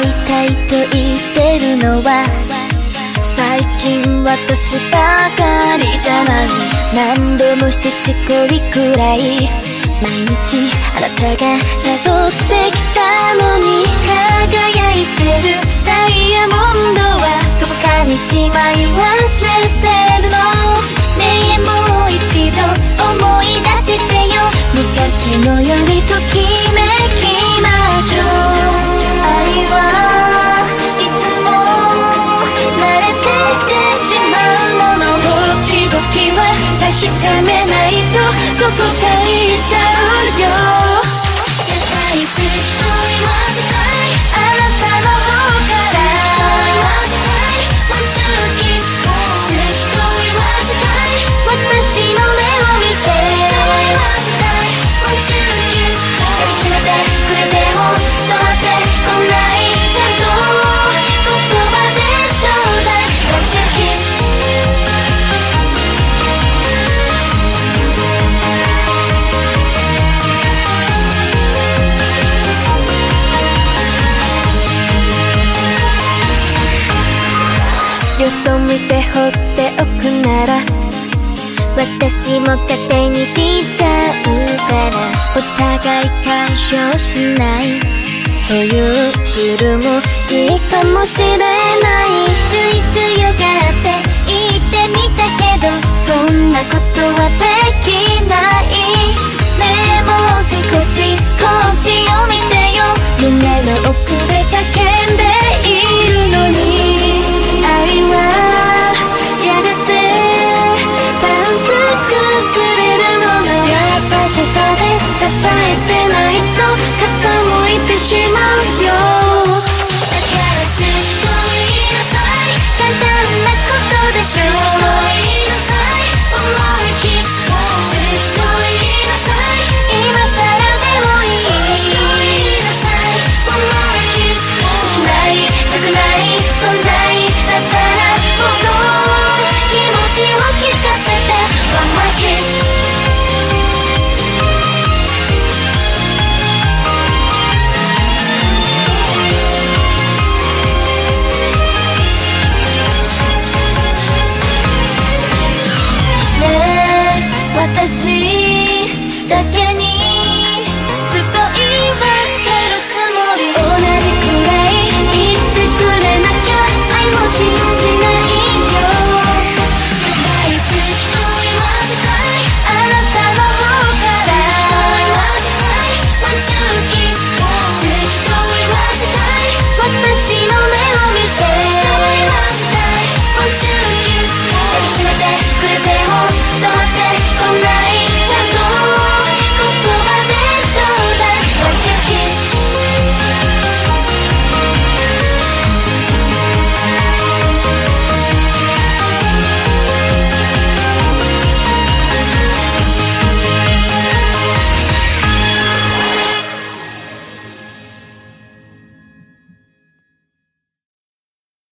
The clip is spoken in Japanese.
会いたいと言ってるのは最近私ばかりじゃない。何度もしつこいくらい毎日あなたが誘ってきたのに輝いてる。ダイヤモンドはどこかにしまいは Tu cucaricha. そ見て放っておくなら私も勝手にしちゃうからお互い干渉しない。そういうルールもいいかもしれない。つい強がって